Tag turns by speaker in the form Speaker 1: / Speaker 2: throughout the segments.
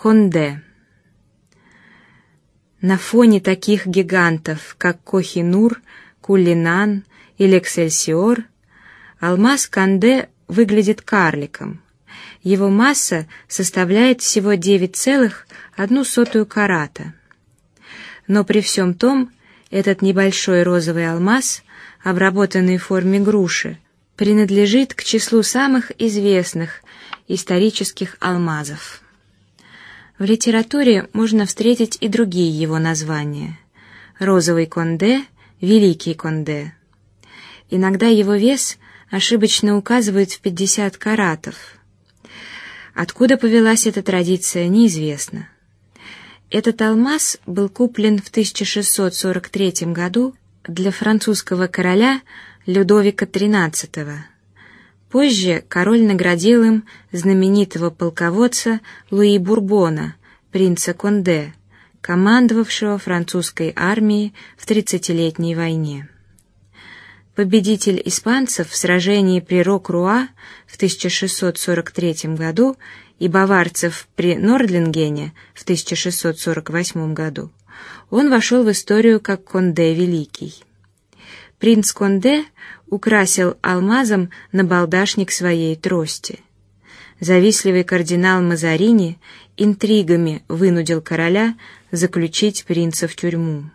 Speaker 1: Конде. На фоне таких гигантов, как Кохинур, Кулинан или Эксельсиор, алмаз Конде выглядит карликом. Его масса составляет всего 9,1 карата. Но при всем том, этот небольшой розовый алмаз, обработанный в форме груши, принадлежит к числу самых известных исторических алмазов. В литературе можно встретить и другие его названия: розовый конде, великий конде. Иногда его вес ошибочно указывают в 50 каратов. Откуда повелась эта традиция, неизвестно. Этот алмаз был куплен в 1643 году для французского короля Людовика XIII. Позже король наградил им знаменитого полководца Луи Бурбона, принца Конде, командовавшего французской армией в тридцатилетней войне. Победитель испанцев в сражении при Рокруа в 1643 году и баварцев при Нордлингене в 1648 году, он вошел в историю как Конде Великий. Принц Конде украсил алмазом набалдашник своей трости. Завистливый кардинал Мазарини интригами вынудил короля заключить принца в тюрьму.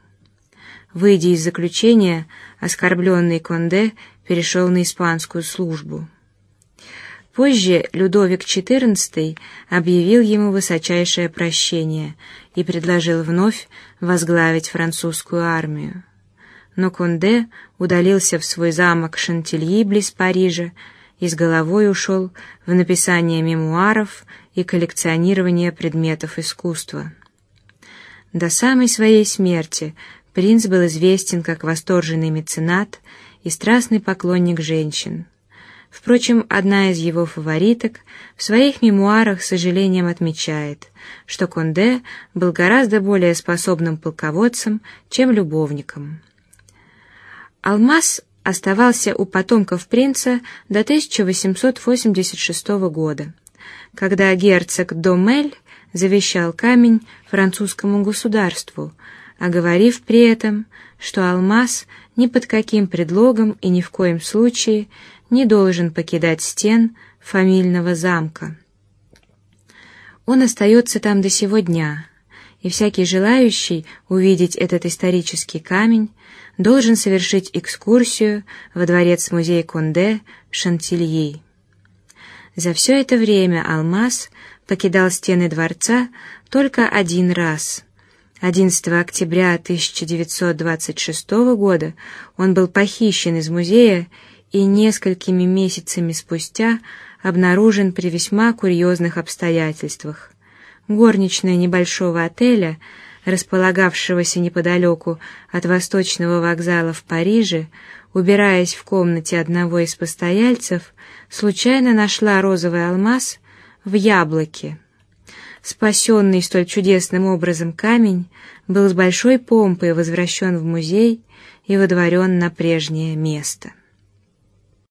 Speaker 1: Выйдя из заключения, оскорбленный Конде перешел на испанскую службу. Позже Людовик XIV объявил ему высочайшее прощение и предложил вновь возглавить французскую армию но Конде удалился в свой замок Шантильи близ Парижа и с головой ушел в написание мемуаров и коллекционирование предметов искусства. До самой своей смерти принц был известен как восторженный меценат и страстный поклонник женщин. Впрочем, одна из его фавориток в своих мемуарах с сожалением отмечает, что Конде был гораздо более способным полководцем, чем любовником. Алмаз оставался у потомков принца до 1886 года, когда герцог Домель завещал камень французскому государству, оговорив при этом, что алмаз ни под каким предлогом и ни в коем случае не должен покидать стен фамильного замка. Он остается там до сего дня, и всякий желающий увидеть этот исторический камень должен совершить экскурсию во дворец-музей Конде Шантильи. За все это время Алмаз покидал стены дворца только один раз. 11 октября 1926 года он был похищен из музея и несколькими месяцами спустя обнаружен при весьма курьезных обстоятельствах. Горничная небольшого отеля располагавшегося неподалеку от Восточного вокзала в Париже, убираясь в комнате одного из постояльцев, случайно нашла розовый алмаз в яблоке. Спасенный столь чудесным образом камень был с большой помпой возвращен в музей и водворен на прежнее место.